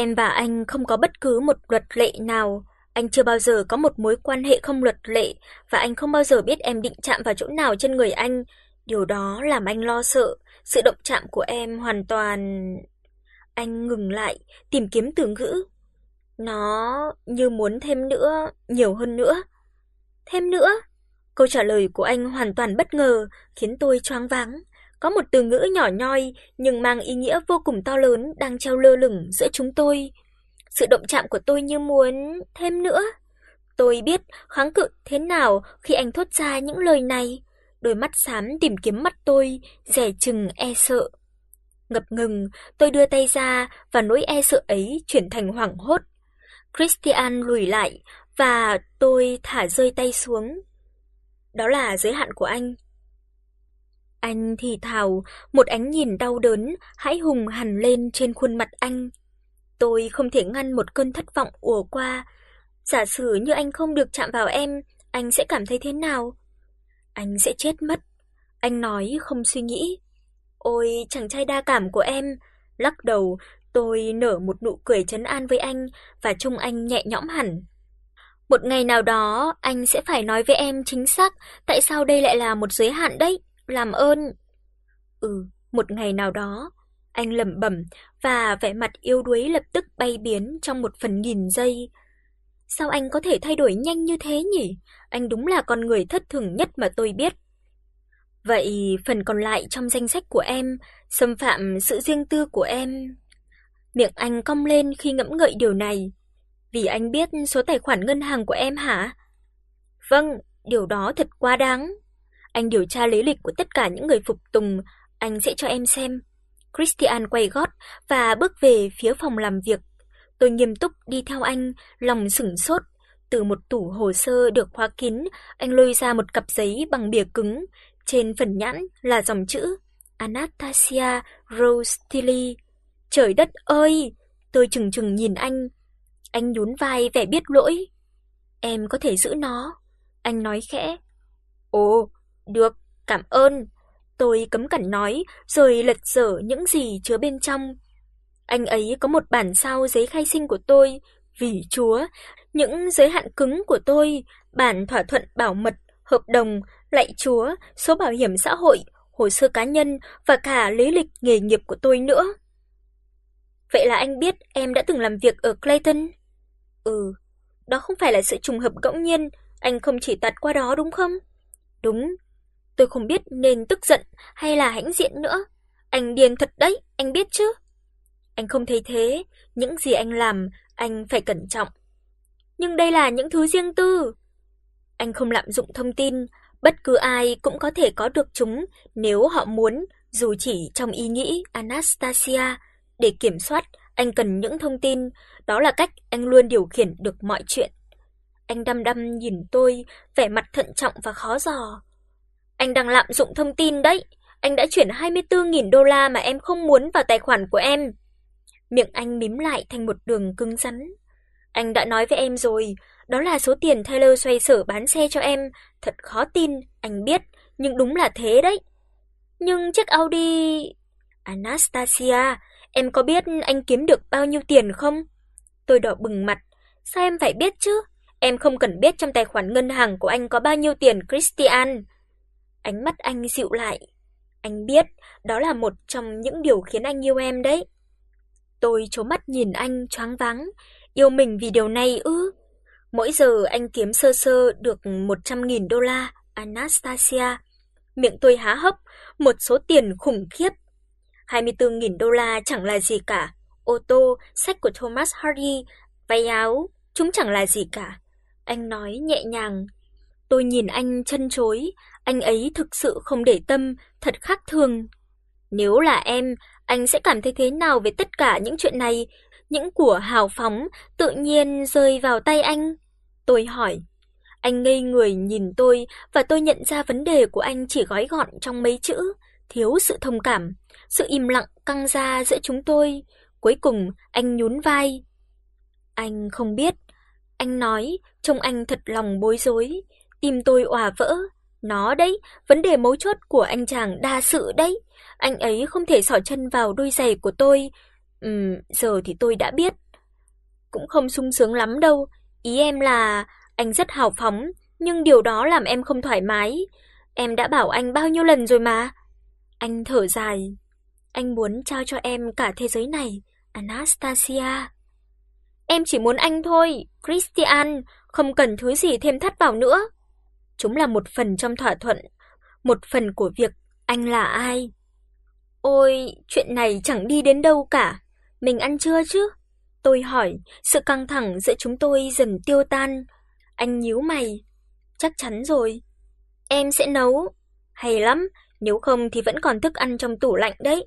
Em và anh không có bất cứ một luật lệ nào, anh chưa bao giờ có một mối quan hệ không luật lệ và anh không bao giờ biết em định chạm vào chỗ nào trên người anh, điều đó làm anh lo sợ, sự động chạm của em hoàn toàn Anh ngừng lại, tìm kiếm từ ngữ. Nó như muốn thêm nữa, nhiều hơn nữa. Thêm nữa? Câu trả lời của anh hoàn toàn bất ngờ, khiến tôi choáng váng. Có một từ ngữ nhỏ nhoi nhưng mang ý nghĩa vô cùng to lớn đang treo lơ lửng giữa chúng tôi. Sự động chạm của tôi như muốn thêm nữa. Tôi biết kháng cự thế nào khi anh thốt ra những lời này. Đôi mắt xám tìm kiếm mắt tôi, dè chừng e sợ. Ngập ngừng, tôi đưa tay ra và nỗi e sợ ấy chuyển thành hoảng hốt. Christian lùi lại và tôi thả rơi tay xuống. Đó là giới hạn của anh. Anh thì thào, một ánh nhìn đau đớn hãi hùng hằn lên trên khuôn mặt anh. Tôi không thể ngăn một cơn thất vọng ùa qua. Giả sử như anh không được chạm vào em, anh sẽ cảm thấy thế nào? Anh sẽ chết mất. Anh nói không suy nghĩ. Ôi, chàng trai đa cảm của em, lắc đầu, tôi nở một nụ cười trấn an với anh và trông anh nhẹ nhõm hẳn. Một ngày nào đó anh sẽ phải nói với em chính xác tại sao đây lại là một giới hạn đấy, làm ơn. Ừ, một ngày nào đó, anh lẩm bẩm và vẻ mặt yếu đuối lập tức bay biến trong một phần nghìn giây. Sao anh có thể thay đổi nhanh như thế nhỉ? Anh đúng là con người thất thường nhất mà tôi biết. Vậy phần còn lại trong danh sách của em xâm phạm sự riêng tư của em. Miệng anh cong lên khi ngẫm ngợi điều này. Vì anh biết số tài khoản ngân hàng của em hả? Vâng, điều đó thật quá đáng. Anh điều tra lý lịch của tất cả những người phục tùng, anh sẽ cho em xem. Christian quay gót và bước về phía phòng làm việc. Tôi nghiêm túc đi theo anh, lòng sững sốt. Từ một tủ hồ sơ được khóa kín, anh lôi ra một cặp giấy bằng bìa cứng, trên phần nhãn là dòng chữ Anastasia Rose Tilly. Trời đất ơi, tôi chừng chừng nhìn anh. Anh nhún vai vẻ biết lỗi. Em có thể giữ nó, anh nói khẽ. Ồ, được, cảm ơn. Tôi cấm cẩn nói, rồi lật dở những gì chứa bên trong. Anh ấy có một bản sao giấy khai sinh của tôi, vì Chúa, những giới hạn cứng của tôi, bản thỏa thuận bảo mật, hợp đồng, lạy Chúa, số bảo hiểm xã hội, hồ sơ cá nhân và cả lý lịch nghề nghiệp của tôi nữa. Vậy là anh biết em đã từng làm việc ở Clayton? Ừ, đó không phải là sự trùng hợp ngẫu nhiên, anh không chỉ tạt qua đó đúng không? Đúng, Tôi không biết nên tức giận hay là hãnh diện nữa. Anh điên thật đấy, anh biết chứ? Anh không thấy thế, những gì anh làm anh phải cẩn trọng. Nhưng đây là những thứ riêng tư. Anh không lạm dụng thông tin, bất cứ ai cũng có thể có được chúng nếu họ muốn, dù chỉ trong ý nghĩ Anastasia. Để kiểm soát, anh cần những thông tin, đó là cách anh luôn điều khiển được mọi chuyện. Anh đăm đăm nhìn tôi, vẻ mặt thận trọng và khó dò. Anh đang lạm dụng thông tin đấy. Anh đã chuyển 24.000 đô la mà em không muốn vào tài khoản của em. Miệng anh mím lại thành một đường cứng rắn. Anh đã nói với em rồi, đó là số tiền Taylor xoay sở bán xe cho em, thật khó tin, anh biết, nhưng đúng là thế đấy. Nhưng chiếc Audi... Anastasia, em có biết anh kiếm được bao nhiêu tiền không? Tôi đỏ bừng mặt, sao em phải biết chứ? Em không cần biết trong tài khoản ngân hàng của anh có bao nhiêu tiền, Christian. Ánh mắt anh dịu lại. Anh biết, đó là một trong những điều khiến anh yêu em đấy. Tôi chố mắt nhìn anh choáng váng, yêu mình vì điều này ư? Mỗi giờ anh kiếm sơ sơ được 100.000 đô la, Anastasia. Miệng tôi há hốc, một số tiền khủng khiếp. 24.000 đô la chẳng là gì cả. Ô tô, sách của Thomas Hardy, váy áo, chúng chẳng là gì cả. Anh nói nhẹ nhàng. Tôi nhìn anh chân chối, anh ấy thực sự không để tâm, thật khác thường. Nếu là em, anh sẽ cảm thấy thế nào về tất cả những chuyện này, những của hào phóng tự nhiên rơi vào tay anh? Tôi hỏi. Anh ngây người nhìn tôi và tôi nhận ra vấn đề của anh chỉ gói gọn trong mấy chữ, thiếu sự thông cảm, sự im lặng căng ra giữa chúng tôi. Cuối cùng anh nhún vai. Anh không biết, anh nói, trông anh thật lòng bối rối, tim tôi òa vỡ, nó đấy, vấn đề mấu chốt của anh chàng đa sự đấy. Anh ấy không thể xỏ chân vào đôi giày của tôi. Ừm, giờ thì tôi đã biết. cũng không sung sướng lắm đâu. Ý em là anh rất hào phóng, nhưng điều đó làm em không thoải mái. Em đã bảo anh bao nhiêu lần rồi mà. Anh thở dài. Anh muốn trao cho em cả thế giới này, Anastasia. Em chỉ muốn anh thôi, Christian, không cần thứ gì thêm thắt vào nữa. Chúng là một phần trong thỏa thuận, một phần của việc anh là ai. Ôi, chuyện này chẳng đi đến đâu cả. Mình ăn trưa chứ? Tôi hỏi, sự căng thẳng giữa chúng tôi dần tiêu tan. Anh nhíu mày. Chắc chắn rồi. Em sẽ nấu. Hay lắm, nếu không thì vẫn còn thức ăn trong tủ lạnh đấy.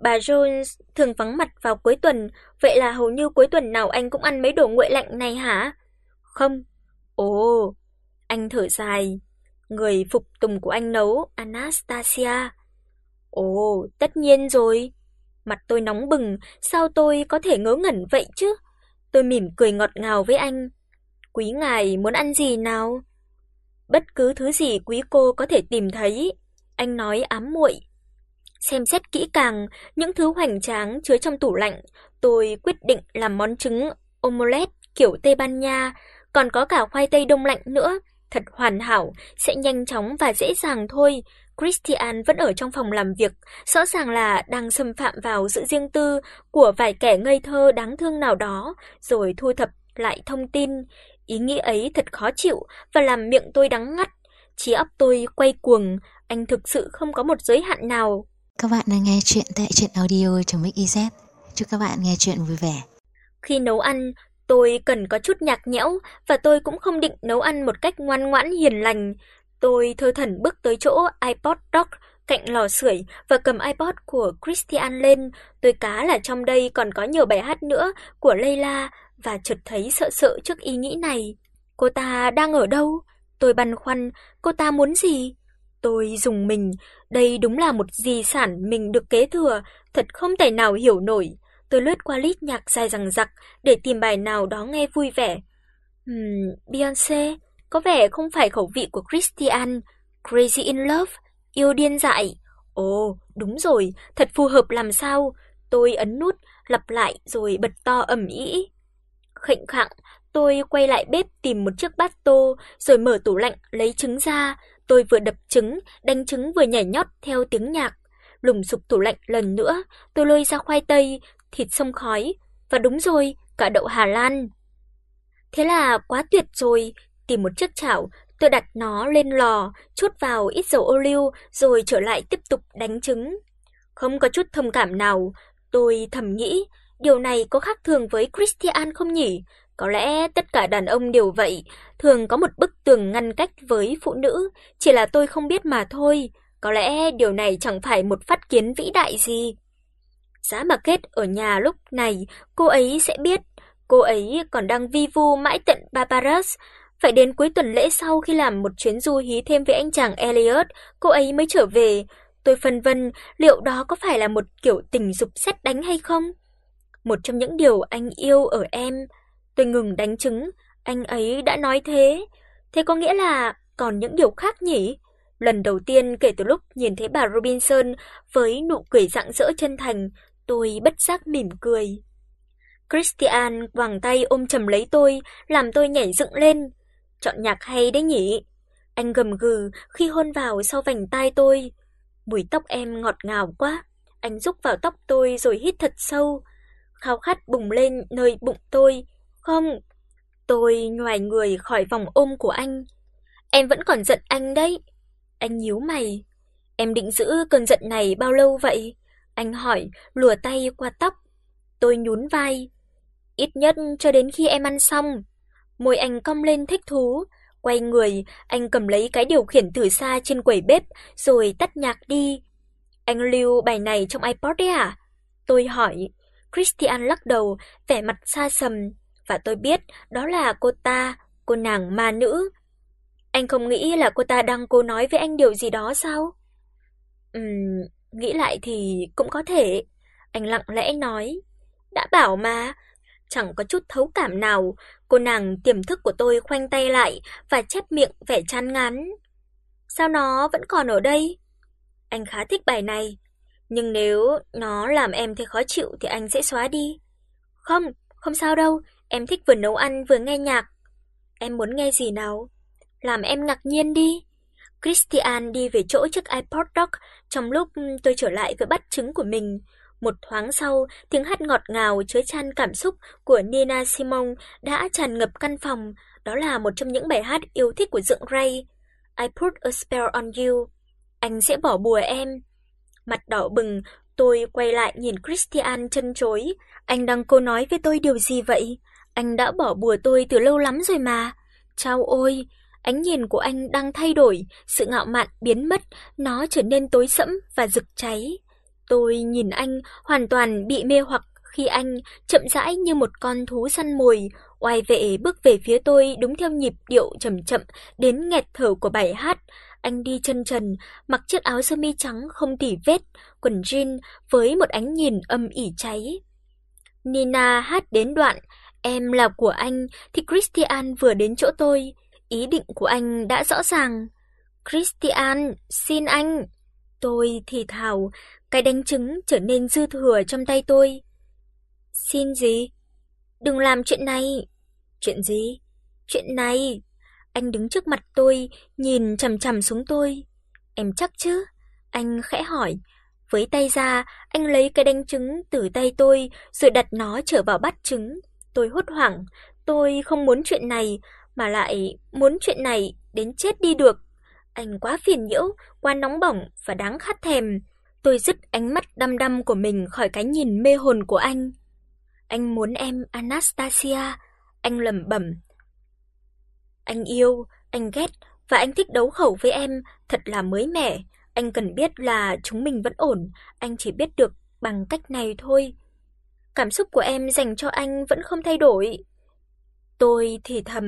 Bà Jones thường vắng mặt vào cuối tuần, vậy là hầu như cuối tuần nào anh cũng ăn mấy đồ nguội lạnh này hả? Không. Ồ, anh thở dài. Người phục tùng của anh nấu, Anastasia. Ồ, tất nhiên rồi. Mặt tôi nóng bừng, sao tôi có thể ngớ ngẩn vậy chứ? Tôi mỉm cười ngọt ngào với anh. Quý ngài muốn ăn gì nào? Bất cứ thứ gì quý cô có thể tìm thấy, anh nói ám muội. Xem xét kỹ càng những thứ hoành tráng chứa trong tủ lạnh, tôi quyết định làm món trứng omelette kiểu Tây Ban Nha, còn có cả khoai tây đông lạnh nữa, thật hoàn hảo, sẽ nhanh chóng và dễ dàng thôi. Christian vẫn ở trong phòng làm việc, rõ ràng là đang xâm phạm vào sự riêng tư của vài kẻ ngây thơ đáng thương nào đó, rồi thu thập lại thông tin. Ý nghĩ ấy thật khó chịu và làm miệng tôi đắng ngắt, trí óc tôi quay cuồng, anh thực sự không có một giới hạn nào. Các bạn đang nghe chuyện tại truyện audio.mix.iz. Chúc các bạn nghe chuyện vui vẻ. Khi nấu ăn, tôi cần có chút nhạt nhẽo và tôi cũng không định nấu ăn một cách ngoan ngoãn hiền lành. Tôi thơ thẩn bước tới chỗ iPod dock cạnh lò sưởi và cầm iPod của Christian lên. Tôi cá là trong đây còn có nhiều bài hát nữa của Layla và chợt thấy sợ sợ trước ý nghĩ này. Cô ta đang ở đâu? Tôi băn khoăn, cô ta muốn gì? Tôi dùng mình, đây đúng là một di sản mình được kế thừa, thật không thể nào hiểu nổi. Tôi lướt qua list nhạc dài dằng dặc để tìm bài nào đó nghe vui vẻ. Ừm, Beyoncé, có vẻ không phải khẩu vị của Christian. Crazy in Love, yêu điên dại. Ồ, đúng rồi, thật phù hợp làm sao. Tôi ấn nút, lặp lại rồi bật to ầm ĩ. Khệnh khạng, tôi quay lại bếp tìm một chiếc bát tô rồi mở tủ lạnh lấy trứng ra, Tôi vừa đập trứng, đánh trứng vừa nhảy nhót theo tiếng nhạc. Lùng sục tủ lạnh lần nữa, tôi lôi ra khoai tây, thịt sông khói, và đúng rồi, cả đậu Hà Lan. Thế là quá tuyệt rồi, tìm một chiếc chảo, tôi đặt nó lên lò, chút vào ít dầu ô liu rồi trở lại tiếp tục đánh trứng. Không có chút thông cảm nào, tôi thầm nghĩ, điều này có khác thường với Christian không nhỉ? Có lẽ tất cả đàn ông đều vậy, thường có một bức tường ngăn cách với phụ nữ, chỉ là tôi không biết mà thôi, có lẽ điều này chẳng phải một phát kiến vĩ đại gì. Giá mà kết ở nhà lúc này, cô ấy sẽ biết, cô ấy còn đang vi vu mãi tận Barbaras phải đến cuối tuần lễ sau khi làm một chuyến du hí thêm với anh chàng Elliot, cô ấy mới trở về. Tôi phân vân liệu đó có phải là một kiểu tình dục sét đánh hay không? Một trong những điều anh yêu ở em Tôi ngừng đánh trứng, anh ấy đã nói thế. Thế có nghĩa là còn những điều khác nhỉ? Lần đầu tiên kể từ lúc nhìn thấy bà Robinson với nụ cười rạng rỡ chân thành, tôi bất giác mỉm cười. Christian quàng tay ôm chầm lấy tôi, làm tôi nhảy dựng lên. Chọn nhạc hay đấy nhỉ? Anh gầm gừ khi hôn vào sau vành tai tôi. Mùi tóc em ngọt ngào quá. Anh rúc vào tóc tôi rồi hít thật sâu. Khao khát bùng lên nơi bụng tôi, không, tôi nhoài người khỏi vòng ôm của anh. Em vẫn còn giận anh đấy. Anh nhíu mày. Em định giữ cơn giận này bao lâu vậy? Anh hỏi, lùa tay qua tóc. Tôi nhún vai. Ít nhất cho đến khi em ăn xong. Môi anh cong lên thích thú. Quay người, anh cầm lấy cái điều khiển từ xa trên quầy bếp, rồi tắt nhạc đi. Anh lưu bài này trong iPod đấy à? Tôi hỏi. Christian lắc đầu, vẻ mặt xa sầm, và tôi biết đó là cô ta, cô nàng ma nữ. Anh không nghĩ là cô ta đang cố nói với anh điều gì đó sao? Ừm, nghĩ lại thì cũng có thể. Anh lặng lẽ nói. Đã bảo mà, chẳng có chút thấu cảm nào, cô nàng tiềm thức của tôi khoanh tay lại và chép miệng vẻ chán ngán. Sao nó vẫn còn ở đây? Anh khá thích bài này, nhưng nếu nó làm em thấy khó chịu thì anh sẽ xóa đi. Không, không sao đâu, em thích vừa nấu ăn vừa nghe nhạc. Em muốn nghe gì nào? Làm em ngạc nhiên đi. Christian đi về chỗ chiếc iPod Dock trong lúc tôi trở lại với bắt chứng của mình. Một thoáng sau, tiếng hát ngọt ngào chứa chan cảm xúc của Nina Simone đã tràn ngập căn phòng. Đó là một trong những bài hát yêu thích của Dượng Ray. I put a spell on you. Anh sẽ bỏ bùa em. Mặt đỏ bừng, tôi quay lại nhìn Christian chân chối. Anh đang cô nói với tôi điều gì vậy? Anh đã bỏ bùa tôi từ lâu lắm rồi mà. Chao ôi, ánh nhìn của anh đang thay đổi, sự ngạo mạn biến mất, nó trở nên tối sẫm và rực cháy. Tôi nhìn anh hoàn toàn bị mê hoặc khi anh chậm rãi như một con thú săn mồi, oai vệ bước về phía tôi đúng theo nhịp điệu chậm chậm đến nghẹt thở của bài hát. Anh đi chân trần, mặc chiếc áo sơ mi trắng không tỉ vết, quần jean với một ánh nhìn âm ỉ cháy. Nina hát đến đoạn Em là của anh thì Christian vừa đến chỗ tôi, ý định của anh đã rõ ràng. Christian, xin anh. Tôi thì thào, cái đánh trứng trở nên dư thừa trong tay tôi. Xin gì? Đừng làm chuyện này. Chuyện gì? Chuyện này. Anh đứng trước mặt tôi, nhìn chằm chằm xuống tôi. Em chắc chứ? Anh khẽ hỏi. Với tay ra, anh lấy cái đánh trứng từ tay tôi rồi đặt nó trở vào bát trứng. Tôi hốt hoảng, tôi không muốn chuyện này mà lại muốn chuyện này đến chết đi được. Anh quá phiền nhiễu, quá nóng bỏng và đáng khát thèm. Tôi dứt ánh mắt đăm đăm của mình khỏi cái nhìn mê hồn của anh. Anh muốn em Anastasia, anh lẩm bẩm. Anh yêu, anh ghét và anh thích đấu khẩu với em, thật là mới mẻ. Anh cần biết là chúng mình vẫn ổn, anh chỉ biết được bằng cách này thôi. Cảm xúc của em dành cho anh vẫn không thay đổi. Tôi thì thầm,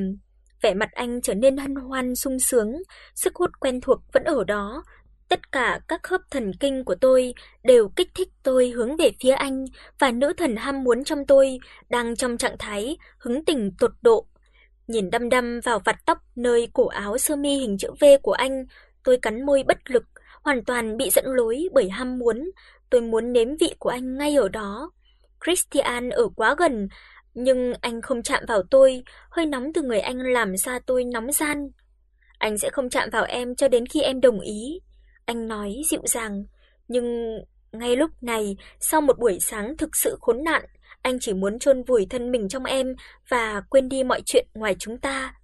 vẻ mặt anh trở nên hân hoan sung sướng, sức hút quen thuộc vẫn ở đó, Tất cả các khớp thần kinh của tôi đều kích thích tôi hướng về phía anh và nữ thần ham muốn trong tôi đang trong trạng thái hứng tình tột độ. Nhìn đăm đăm vào vạt tóc nơi cổ áo sơ mi hình chữ V của anh, tôi cắn môi bất lực, hoàn toàn bị dẫn lối bởi ham muốn, tôi muốn nếm vị của anh ngay ở đó. Christian ở quá gần, nhưng anh không chạm vào tôi, hơi nóng từ người anh làm ra tôi nóng gian. Anh sẽ không chạm vào em cho đến khi em đồng ý. Anh nói dịu dàng, nhưng ngay lúc này, sau một buổi sáng thực sự khốn nạn, anh chỉ muốn chôn vùi thân mình trong em và quên đi mọi chuyện ngoài chúng ta.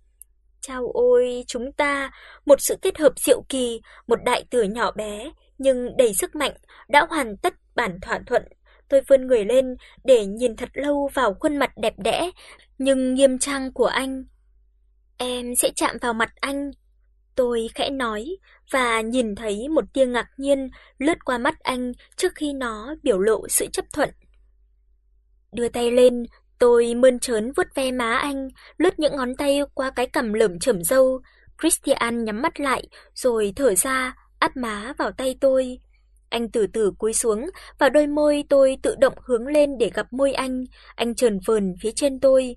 Chao ôi, chúng ta, một sự kết hợp diệu kỳ, một đại tử nhỏ bé nhưng đầy sức mạnh đã hoàn tất bản thỏa thuận. Tôi vươn người lên để nhìn thật lâu vào khuôn mặt đẹp đẽ nhưng nghiêm trang của anh. Em sẽ chạm vào mặt anh, Tôi khẽ nói và nhìn thấy một tia ngạc nhiên lướt qua mắt anh trước khi nó biểu lộ sự chấp thuận. Đưa tay lên, tôi mơn trớn vuốt ve má anh, lướt những ngón tay qua cái cằm lởm chởm râu. Christian nhắm mắt lại rồi thở ra, áp má vào tay tôi. Anh từ từ cúi xuống và đôi môi tôi tự động hướng lên để gặp môi anh, anh trườn vờn phía trên tôi.